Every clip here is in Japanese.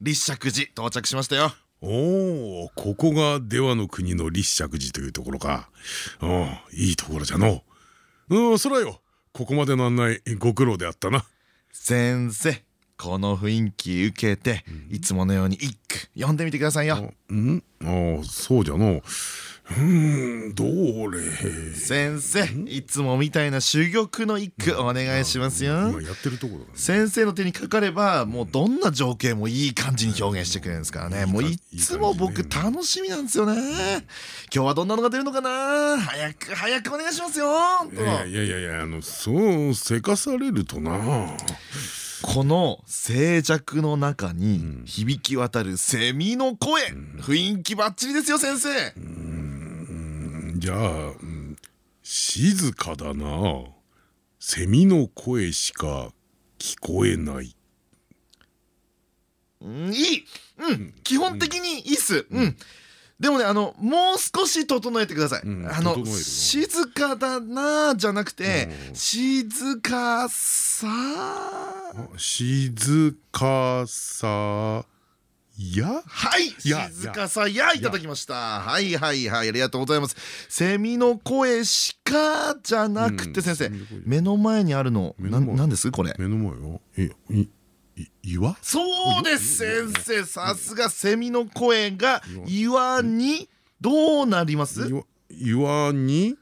立石寺到着しましたよ。おおここが出羽の国の立石寺というところか。おいいところじゃの。うんそらよ。ここまでの案内ご苦労であったな。先生この雰囲気受けて、いつものように一句読んでみてくださいよ。うん？ああそうじゃのうんどれ。先生いつもみたいな珠玉の一句お願いしますよ。今やってるところだね。先生の手にかかればもうどんな情景もいい感じに表現してくれるんですからね。もういつも僕楽しみなんですよね。今日はどんなのが出るのかな？早く早くお願いしますよ。いやいやいやいやあのそうせかされるとな。この静寂の中に響き渡るセミの声、雰囲気バッチリですよ先生じゃあ、うん静かだな。セミの声しか聞こえない。うんいい。うん基本的にいいっす。うん。でもねあのもう少し整えてください、うんあの静かだなじゃなくて、うん。静かさ。静かさやはいや静かさやいただきました。はいはいはいありがとうございます。セミの声しかじゃなくてうん。先生セミの声。目の前にあるのな目の前。なんです？これ。目の前よ。えいい岩？そうです先生。さすがセミの声が岩。にどうなります？岩岩に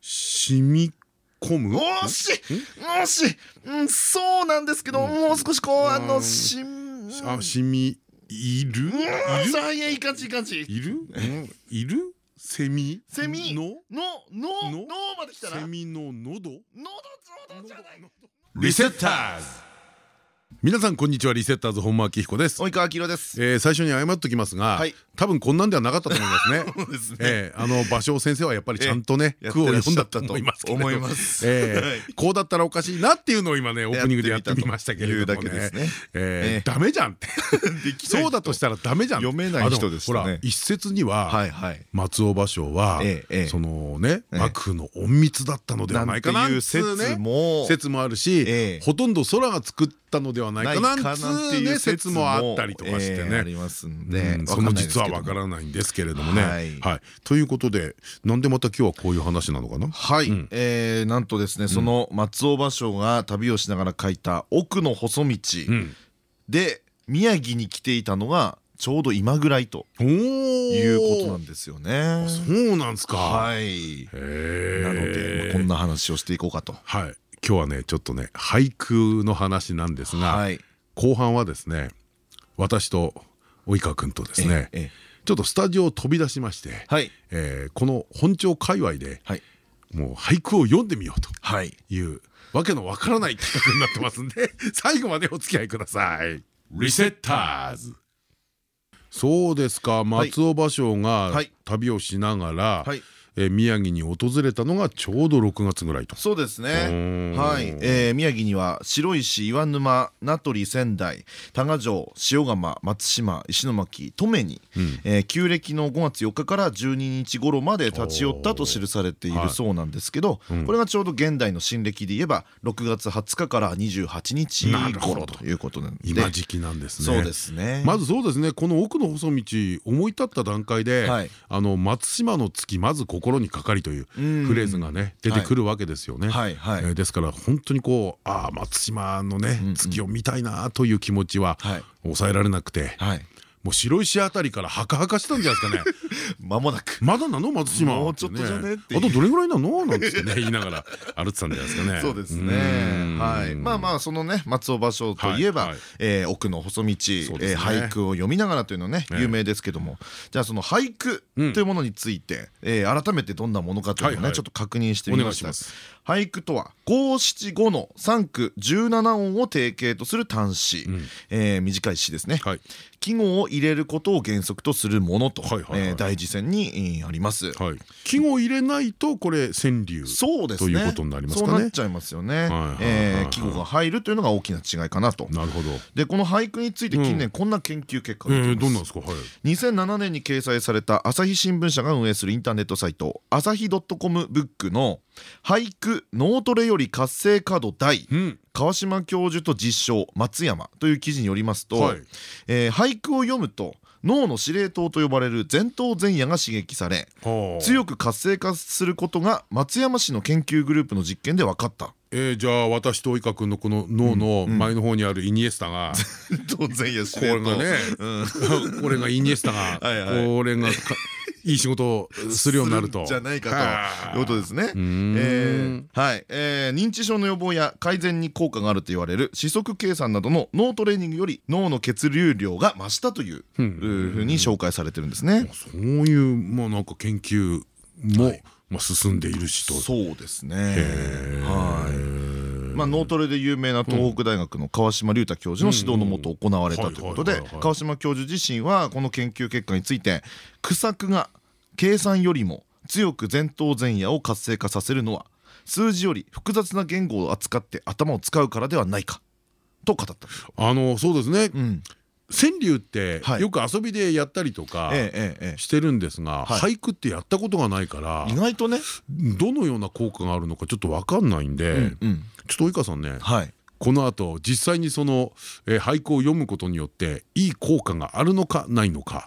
染み込む？惜しい惜しい、うん、そうなんですけど、もう少しこうあのし染みいる？うん。さあいやいい感じいる？うん。いる？セミ？セミ？の？の？の？の？の？まで来たらセミの喉？のどじゃない。リセッターズ皆さんこんにちは。リセッターズ本間明彦です。及川明宏です。えー最初に謝っときますが、はい。多分こんなんではなかったと思いますね。ね。えーあの芭蕉先生はやっぱりちゃんとね、ええ句を読んだと思いますけれど思います えーはい。こうだったらおかしいなっていうのを今ねオープニングでやってみましたけれどもね。えダメじゃんって。そうだとしたらダメじゃん。読めない人でしたね。ほら一説には、はいはい。松尾芭蕉は、そのね幕府の隠密だったのではないかななんていう説も。説もあるし、ええ。ほとんど空が作ったのではないかなんつうね説もあったりとかしてええあね。りますんうでんその実はわからないんですけれどもね。はいはい、ということでなんでまた今日はこういう話なのかな？はい、なんとですねその松尾芭蕉が旅をしながら書いた「奥の細道うん」で宮城に来ていたのがちょうど今ぐらいということなんですよね。そうなんですか。はい。なので、まあこんな話をしていこうかと。はい今日はねちょっとね俳句の話なんですが、はい。後半はですね私と及川君とですね、ええちょっとスタジオを飛び出しまして、はい。えーこの本町界隈ではい。もう俳句を読んでみようとはい。いうわけのわからない企画になってますんで 最後までお付き合いください。リセッターズ。そうですか。松尾芭蕉がはい。旅をしながら、はいえー宮城に訪れたのがちょうど6月ぐらいと。そうですね。はい、えー宮城には白石岩沼名取仙台多賀城塩釜松島石巻登米に、えー旧暦の5月4日から12日頃まで立ち寄ったと記されているそうなんですけど、これがちょうど現代の新暦で言えば6月20日から28日頃ということなんで。今時期なんですね。そうですね。まずそうですね。この奥の細道思い立った段階で、はい。あの松島の月まず心にかかりといううん。フレーズがね出てくるわけですよね。ですから本当にこうああ松島のねうん。月を見たいなという気持ちははい。抑えられなくて、はいもう白石あたりからはかはかしたんじゃないですかね。間もなく。まだなの？松島。もうちょっとじゃねあとどれぐらいなの？なんつってね 言いながら歩ってたんじゃないですかね。そうですね。はい。まあまあそのね松尾芭蕉といえば奥の細道俳句を読みながらというのね有名ですけども。じゃあその俳句というものについて改めてどんなものかというのをねちょっと確認してみました俳句とは五七五の三句十七音を定型とする短詩、うん、えー、短い詩ですね、はい、季語を入れることを原則とするものと大事線にあります、はい、季語を入れないとこれ川柳そうです、ね、ということになりますかね。そうなっちゃいますよね。季語が入るというのが大きな違いかなと。なるほど。でこの俳句について近年こんな研究結果が出てます、どんなんですか、はい、2007年に掲載された朝日新聞社が運営するインターネットサイト朝日ドットコムブックの俳句脳トレより活性化度大、うん、川島教授と実証松山。という記事によりますと、はい、えー、俳句を読むと脳の司令塔と呼ばれる前頭前野が刺激され強く活性化することが松山市の研究グループの実験で分かった。えー、じゃあ私と及川君のこの脳の前の方にあるイニエスタが当然やこれがね これがイニエスタがこれがいい仕事をするようになるとじゃないかということですね。はい、え認知症の予防や改善に効果があると言われる四則計算などの脳トレーニングより脳の血流量が増したというふうに紹介されてるんですね。そういうまあなんか研究も、まあ進んでいるしと。そうですね。はい。まあ、脳トレで有名な東北大学の川島隆太教授の指導のもと行われたということで川島教授自身はこの研究結果について「苦作が計算よりも強く前頭前野を活性化させるのは数字より複雑な言語を扱って頭を使うからではないかと語ったあのそうですね、うん、川柳ってよく遊びでやったりとかしてるんですが俳句ってやったことがないから意外とね。どのような効果があるのかちょっと分かんないんでちょっと及川さんねこの後実際にその、えー、俳句を読むことによっていい効果があるのかないのか、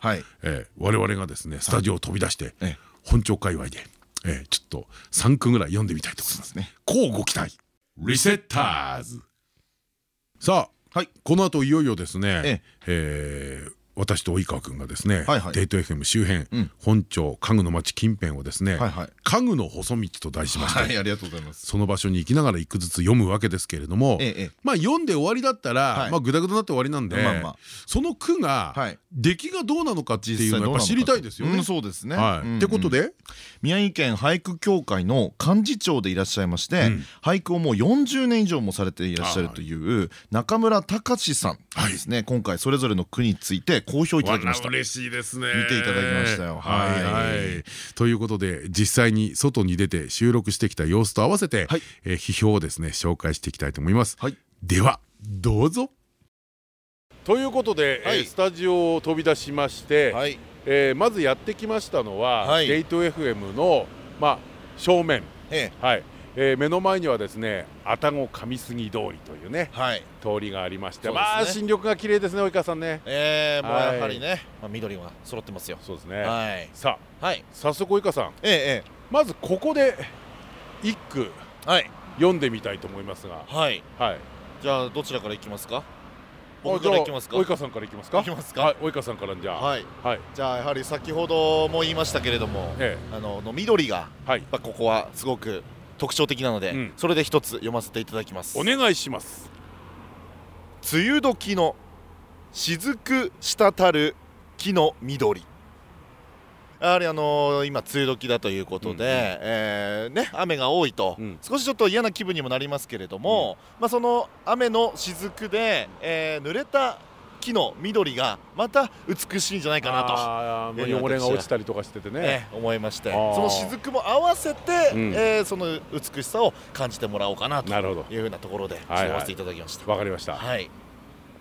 我々がですねスタジオを飛び出して、はい、本庁界隈で、えー、ちょっと3句ぐらい読んでみたいと思います。ね。こうご期待。リセッターズ。さあ、はい、この後いよいよですね、ええ。ー私と及川君がですねデート FM 周辺本町家具の町近辺をですね家具の細道と題しましてありがとうございます。その場所に行きながら一句ずつ読むわけですけれどもまあ読んで終わりだったらまあグダグダになって終わりなんでその句が出来がどうなのかっていうのをやっぱ知りたいですよね。そうですね。ってことで宮城県俳句協会の幹事長でいらっしゃいまして俳句をもう40年以上もされていらっしゃるという中村隆さんですね。今回それぞれの句について好評いただきました。嬉しいですね。見ていただきましたよ。はい。はい。ということで実際に外に出て収録してきた様子と合わせてえ批評をですね紹介していきたいと思います。ではどうぞ。ということでスタジオを飛び出しましてえまずやってきましたのはゲート FM のまあ正面。はい。えー、目の前にはですね愛宕上杉通りというね、はい、通りがありまして、ね、まあ新緑が綺麗ですね及川さんね。ええー、もうやはりね、まあ、緑が揃ってますよ。そうですね。はい。さあ、はい、早速及川さん。えええ。まずここで一句、はい、読んでみたいと思いますが。はい。はい。じゃあどちらからいきますか？僕からいきますか。及川さんからいきますか？いきますか。はい及川さんからじゃあ。はい、はい、じゃあやはり先ほども言いましたけれども、ええ、あのの緑が、はい、ここはすごく特徴的なので、うん、それで一つ読ませていただきます。お願いします。梅雨時の雫滴る木の緑やはりあのー、今梅雨時だということで、うんうん、えー、ね、雨が多いと、うん、少しちょっと嫌な気分にもなりますけれども、うん、まあ、その雨の雫で、えー、濡れた木の緑がまた美しいんじゃないかなと。汚れが落ちたりとかしててね、思いまして。その雫も合わせて、うん、えー、その美しさを感じてもらおうかなというふうなところで読ませていただきました。わ、かりました、はい、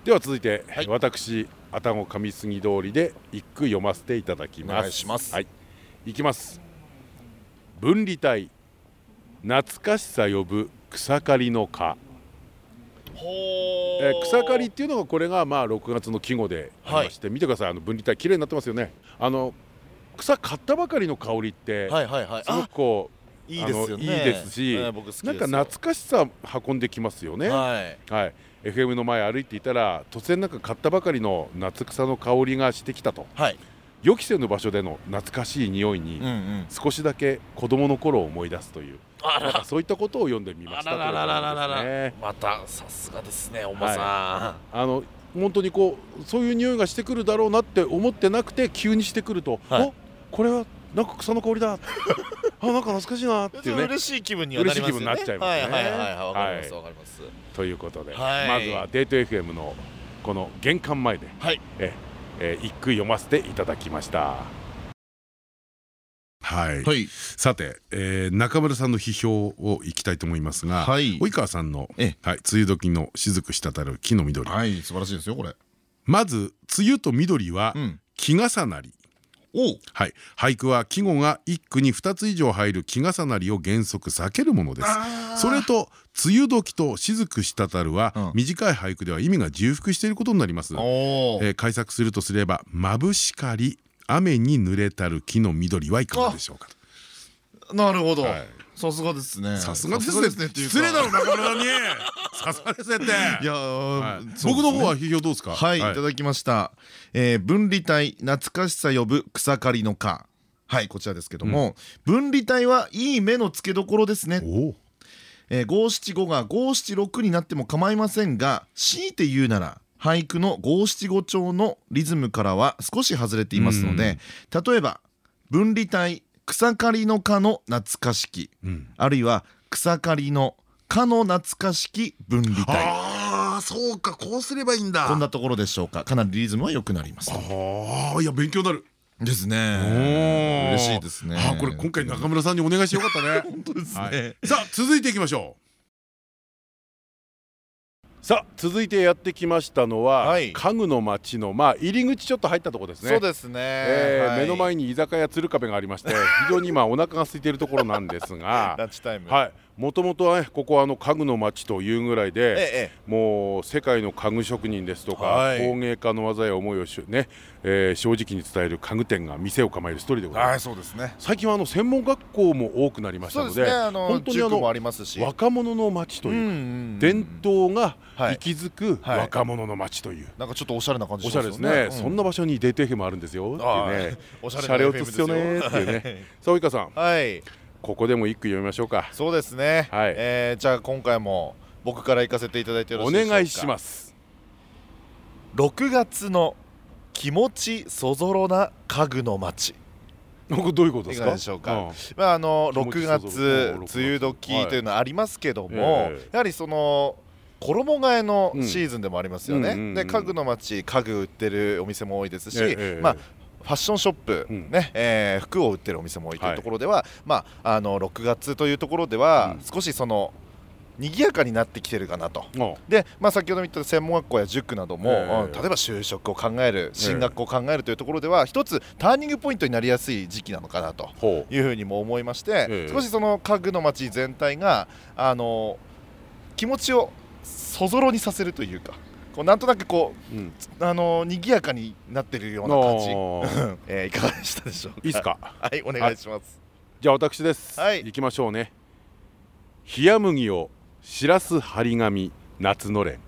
では続いて、はい、私愛宕上杉通りで一句読ませていただきます。お願いします。はい。いきます。分離帯懐かしさ呼ぶ草刈りの花えー、草刈りっていうのがこれがまあ6月の季語でありまして、はい、見てください。あの分離帯綺麗になってますよね。あの草刈ったばかりの香りってすごくこういいですよね。いいですし、なんか懐かしさ運んできますよね。はい、はい、FM の前歩いていたら突然なんか買ったばかりの夏草の香りがしてきたと。はい。予期せぬ場所での懐かしい匂いにうんうん。少しだけ子供の頃を思い出すという。あなんかそういったことを読んでみましたということなんですね。またさすがですねおばさあの本当にこうそういう匂いがしてくるだろうなって思ってなくて急にしてくると、はい。おこれはなんか草の香りだ。あなんか懐かしいな。っていうね。嬉しい気分にはなりますよね。嬉しい気分になっちゃいますね。はいはいはいわかりますはい。わかります。ということで、はい。まずはデート FM のこの玄関前で、はい。ええ一句読ませていただきました。はい、はい。さて、えー中村さんの批評をいきたいと思いますが、はい。及川さんの、えはい、梅雨時の雫滴る木の緑、はい素晴らしいですよこれ。まず梅雨と緑はうん。木重なり、おはい、俳句は季語が一句に2つ以上入る木重なりを原則避けるものです。それと梅雨時と雫滴るは、うん。短い俳句では意味が重複していることになります。えー解釈するとすれば眩しかり雨に濡れたる木の緑はいかがでしょうかなるほど。はい。さすがですね。さすがですね。っていうか。失礼だろ中村に。さすがですねって。いや僕の方は批評どうですか？はい、い、ただきました、えー分離帯懐かしさ呼ぶ草刈りの花はいこちらですけども、分離帯はいい目の付けどころですね。えー五七五が五七六になっても構いませんが強いて言うなら俳句の五七五調のリズムからは少し外れていますので例えば分離帯草刈りの花の懐かしきうん。あるいは草刈りの花の懐かしき分離帯。ああそうかこうすればいいんだ。こんなところでしょうか。かなりリズムは良くなりますああいや勉強になる。ですおねー。嬉しいですね。あーこれ今回中村さんにお願いしてよかったね。本当ですね、はい。さあ続いていきましょうさあ続いてやってきましたのは、はい。家具の町のまあ入り口ちょっと入ったところですね。そうですね、はい。えー目の前に居酒屋鶴壁がありまして非常に今お腹が空いているところなんですが ランチタイム。はいもともとはねここはあの家具の町というぐらいでええもう世界の家具職人ですとか、はい。工芸家の技や思いをし、ねえー正直に伝える家具店が店を構える一人でございます、はいそうですね。最近はあの専門学校も多くなりましたのでね。あの本当にあのありますし。若者の町というか、うんうんうん。伝統がはい。息づくはい。若者の町という、なんかちょっとおしゃれな感じおしゃれですね、そんな場所にデート FM あるんですよっていうね。おしゃれシャレオツっすよねっていうね。さあ及川さん。はいここでも一句読みましょうか。そうですね。はい。えーじゃあ今回も僕から行かせていただいてよろしおいでしょうか？願いします。6月の気持ちそぞろな家具の街。これどういうことですか？でしょうか？ん。まああの気持ち6そぞろ月うん梅雨時というのはありますけども、ええやはりその衣替えのシーズンでもありますよね、で家具の街家具売ってるお店も多いですし、ええまあファッションショップ、うん。ねえー服を売ってるお店も多いというはい。ところでは、まあ、あの6月というところでは、うん。少しその賑やかになってきてるかなと。あで、まあ、先ほども言った専門学校や塾なども、例えば就職を考える進学を考えるというところでは、一つターニングポイントになりやすい時期なのかなというふうにも思いまして、ええ。少しその家具の街全体があの気持ちをそぞろにさせるというかこうなんとなくこうん。うあの賑やかになってるような感じ、えーいかがでしたでしょうか？いいっすか？はいお願いします、じゃあ私です、はい。行きましょうね。冷麦をしらす張り紙夏のれん。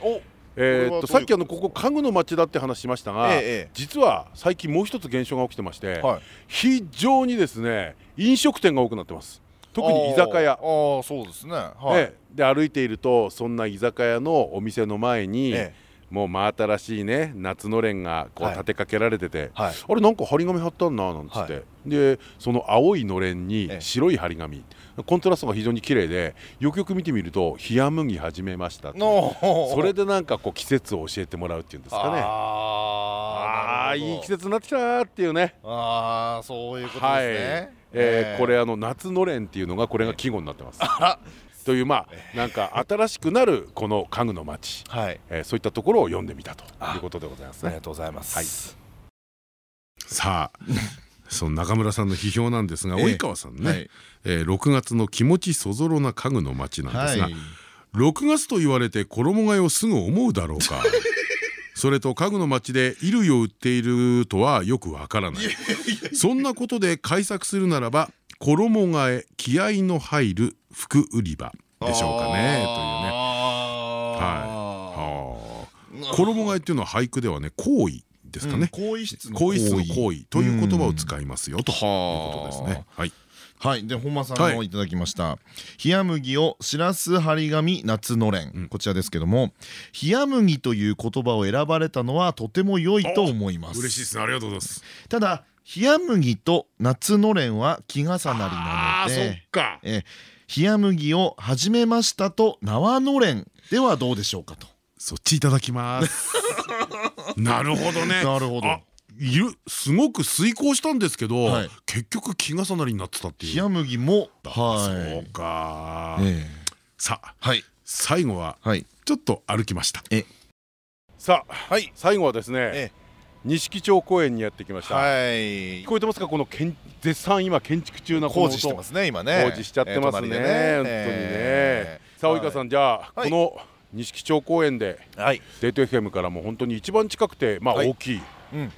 おえーっとと？さっきあのここ家具の町だって話しましたが、えええ。実は最近もう一つ現象が起きてまして、はい。非常にですね飲食店が多くなってます特に居酒屋。あそうですね。はい、ええで歩いているとそんな居酒屋のお店の前に、えもう真新しいね夏のれんがこうはい立てかけられてて、はい。あれなんか張り紙貼ったんななんつって、はでその青いのれんにええ。白い張り紙。コントラストが非常に綺麗でよくよく見てみると「冷麦始めました」それでなんかこう季節を教えてもらうっていうんですかね。ああいい季節になってきたなっていうね。ああそういうことですね、はい、えーこれあの夏のれんっていうのがこれが季語になってます。ら。というまあなんか新しくなるこの家具の町、はい。えーそういったところを読んでみたということでございますね。ありがとうございます。はい。さあ その中村さんの批評なんですが、ええ。及川さんね、はい。えー6月の気持ちそぞろな家具の町なんですが、はい。6月と言われて衣替えをすぐ思うだろうかそれと家具の町で衣類を売っているとはよくわからない。そんなことで解釈するならば衣替え気合の入る服売り場でしょうかねというね。あはあ。衣替えっていうのは俳句ではね行為ですかね。更衣室の行為という言葉を使いますよということですね。はいはい。で本間さんのい。ただきました。冷麦をしらす張り紙夏のれん。こちらですけども冷麦という言葉を選ばれたのはとても良いと思います。嬉しいですね。ありがとうございます。ただ冷麦と夏のれんは気重なりなのでか。え冷麦を始めましたと縄のれんではどうでしょうかと。そっちいただきます。なるほどね。なるほどすごく遂行したんですけど、はい。結局気重なりになってたっていう。冷麦も。そうか、ええ。さあはい。最後ははい。ちょっと歩きました。え。さあはい。最後はですねえ錦町公園にやってきました、はい。聞こえてますか？この建絶賛今建築中な工事してますね今ね。工事しちゃってますね、えー本当にね、えーさあ及川さん、じゃあ、はい。この錦町公園ではい。デート FM からも本当に一番近くてまあはい。大きいうん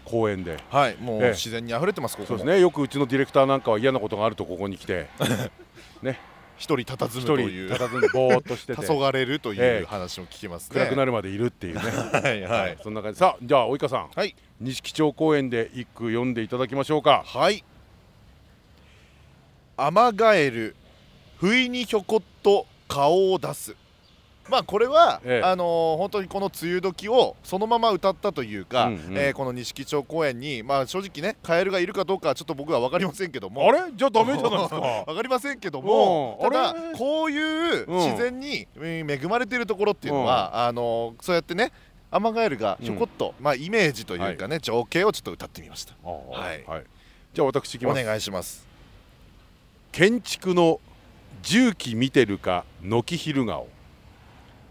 公園で、はいもうええ。自然に溢れてますここも。そうですね。よくうちのディレクターなんかは嫌なことがあるとここに来て。ね。一人佇む一という。人佇んでぼーっとしてて。黄昏るといええう話も聞きますね。暗くなるまでいるっていうね。はいはい。そんな感じ。さあじゃあ及川さん。はい。錦町公園で一句読んでいただきましょうか。はい。アマガエル不意にひょこっと顔を出すまあこれは、ええ。あのー本当にこの梅雨時をそのまま歌ったというか、うんうん。えーこの錦町公園にまあ正直ねカエルがいるかどうかはちょっと僕は分かりませんけども。あれ？じゃあダメじゃないですか。わかりませんけどもうん。ただこういううん。自然にうん恵まれているところっていうのは、あのそうやってねアマガエルがひょこっと、まあイメージというかね、情景をちょっと歌ってみました。はい。はい。じゃあ私いきおます。願いします。建築の重機見てるか軒昼顔。おお、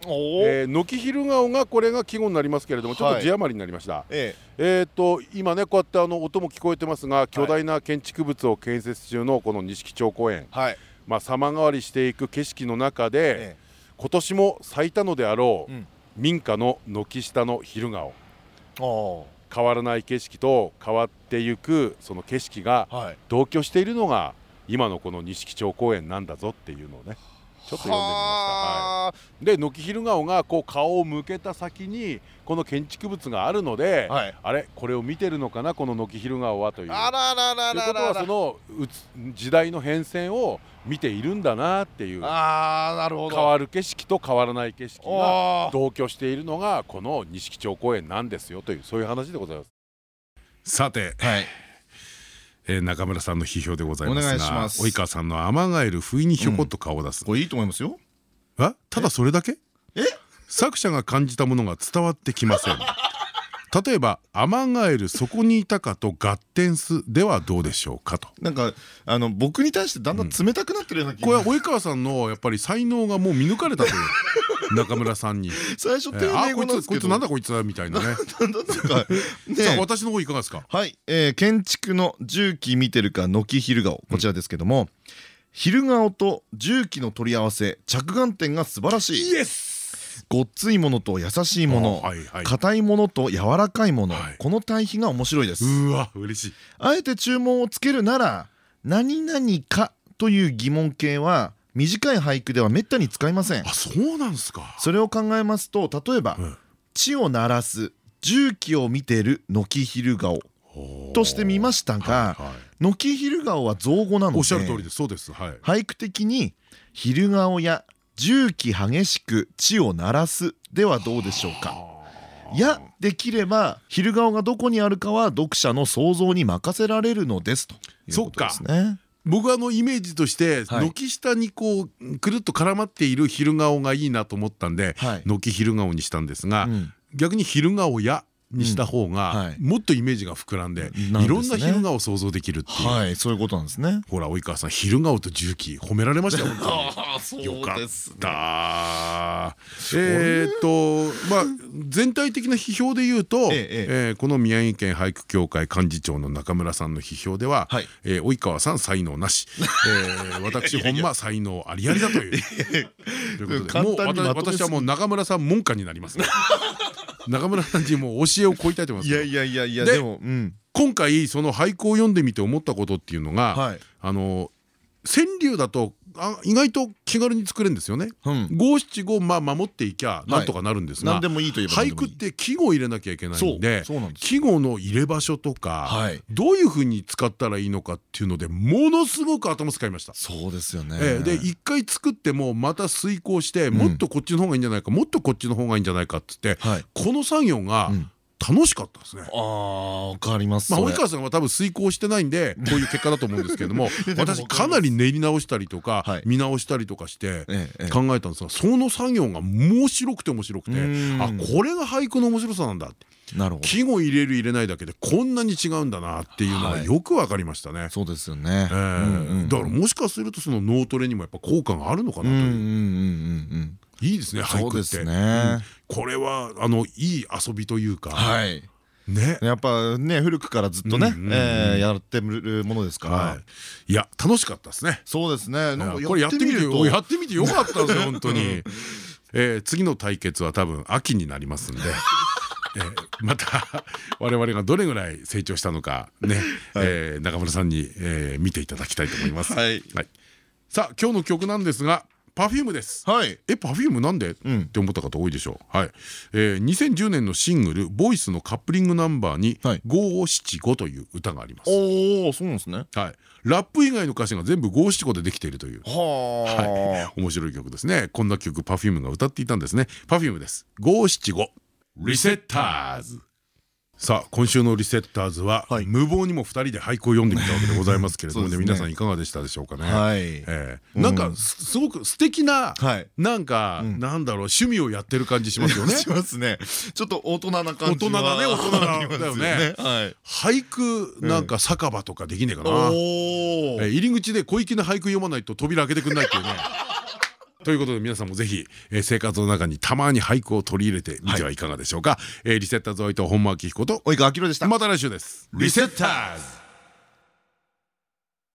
えー軒昼顔がこれが季語になりますけれどもちょっはいと字余りになりました、ええ。ー、と今ねこうやってあの音も聞こえてますが巨大な建築物を建設中のこの錦町公園、えはい、まあ、様変わりしていく景色の中で、え今年も咲いたのであろう、うん。民家の軒下の昼顔。変わらない景色と変わっていくその景色が同居しているのが今のこの錦町公園なんだぞっていうのをねちょっと読んでみました。はい。はで軒昼顔がこう顔を向けた先にこの建築物があるので、はい。あれこれを見てるのかなこの軒昼顔はという。あらららということはらららそのうつ時代の変遷を見ているんだなっていう。あーなるほど。変わる景色と変わらない景色が同居しているのがこの錦町公園なんですよというそういう話でございます。さて、はいえー中村さんの批評でございますが及川さんの「アマガエル不意にひょこっと顔を出す」これいいと思いますよ。あただそれだけ？え？作者が感じたものが伝わってきません。例えば「アマガエルそこにいたか」と合点すではどうでしょうかと。なんかあの僕に対してだんだん冷たくなってるような気が、これは及川さんのやっぱり才能がもう見抜かれたという 中村さんに。最初丁寧語こいつこいつなんですけどなんだこいつはみたいなね 私の方いかがですか？はい、えー建築の重機見てるか軒昼顔。こちらですけども、昼顔と重機の取り合わせ着眼点が素晴らしい。イエスごっついものと優しいもの。硬いものと柔らかいもの、はい。この対比が面白いです。うわ嬉しい。あえて注文をつけるなら何々かという疑問形は短い俳句ではめったに使いません。あそうなんですか。それを考えますと例えばうん「地を鳴らす重機を見てる軒昼顔」としてみましたが軒昼顔は造語なのでおっしゃる通りですそうです。はい。俳句的に「昼顔や重機激しく地を鳴らす」ではどうでしょうか。いやできれば昼顔がどこにあるかは読者の想像に任せられるのですということですね。僕はあのイメージとしてはい。軒下にこうくるっと絡まっている昼顔がいいなと思ったんではい。軒昼顔にしたんですがうん。逆に昼顔やにした方がもっとイメージが膨らんでいろんな昼顔を想像できるっていう。はいそういうことなんですね。ほら及川さん昼顔と重機褒められましたよ よかったえーっとまあ全体的な批評で言うとこの宮城県俳句協会幹事長の中村さんの批評では及川さん才能なし。えー私本間才能ありありだという。ということでもう私はもう中村さん門下になりますね中村さんにもう教えを請いたいと思いますいやいやいやいやででもうん。今回その俳句を読んでみて思ったことっていうのが、はい。あの川柳だとあ意外と気軽に作れるんですよね。五七五まあ守っていきゃなんとかなるんですが、俳句って季語を入れなきゃいけないんで、季語の入れ場所とかどういうふうに使ったらいいのかっていうのでものすごく頭使いました。そうですよね。で一回作ってもまた遂行してもっとこっちの方がいいんじゃないか、もっとこっちの方がいいんじゃないかっつって、この作業が楽しかったですね。ああ、わかります。まあ、及川さんは多分遂行してないんで、こういう結果だと思うんですけど も。私かなり練り直したりとか、見直したりとかして。考えたんですが、その作業が面白くて面白くて。あ、これが俳句の面白さなんだ。なるほど季語入れる入れないだけでこんなに違うんだなっていうのがよくわかりましたね。そうですよね。だからもしかするとその脳トレにもやっぱ効果があるのかなという。いいですね俳句ってこれはあのいい遊びというかね、やっぱね古くからずっとねやってるものですから。い。や楽しかったですね。そうですね。これやってみてやってみてよかったですよ本当に。次の対決は多分秋になりますんで。また我々がどれぐらい成長したのかね。中村さんに見ていただきたいと思います。さあ今日の曲なんですが Perfume です。はい。え、 Perfume なんで、って思った方多いでしょう。はい。えー、2010年のシングル「VOICE」のカップリングナンバーに「五七五」という歌があります。おお、そうなんですね。はい。ラップ以外の歌詞が全部五七五でできているという。はあ。面白い曲ですね。こんな曲 Perfume が歌っていたんですね。 Perfume です。五七五。リセッターズ。さあ今週のリセッターズは、無謀にも2人で俳句を詠んでみたわけでございますけれどもね皆さんいかがでしたでしょうかね。えなんかすごく素敵ななんかなんだろう趣味をやってる感じしますよね。しますね。ちょっと大人な感じ。大人だね大人だよね。俳句なんか酒場とかできねえかな。入り口で小粋な俳句読まないと扉開けてくんないっていうね。ということで皆さんもぜひ、えー、生活の中にたまに俳句を取り入れてみてはいかがでしょうか、はい、えー、リセッターズおいと本間明彦と及川明でした。また来週です。リセッターズ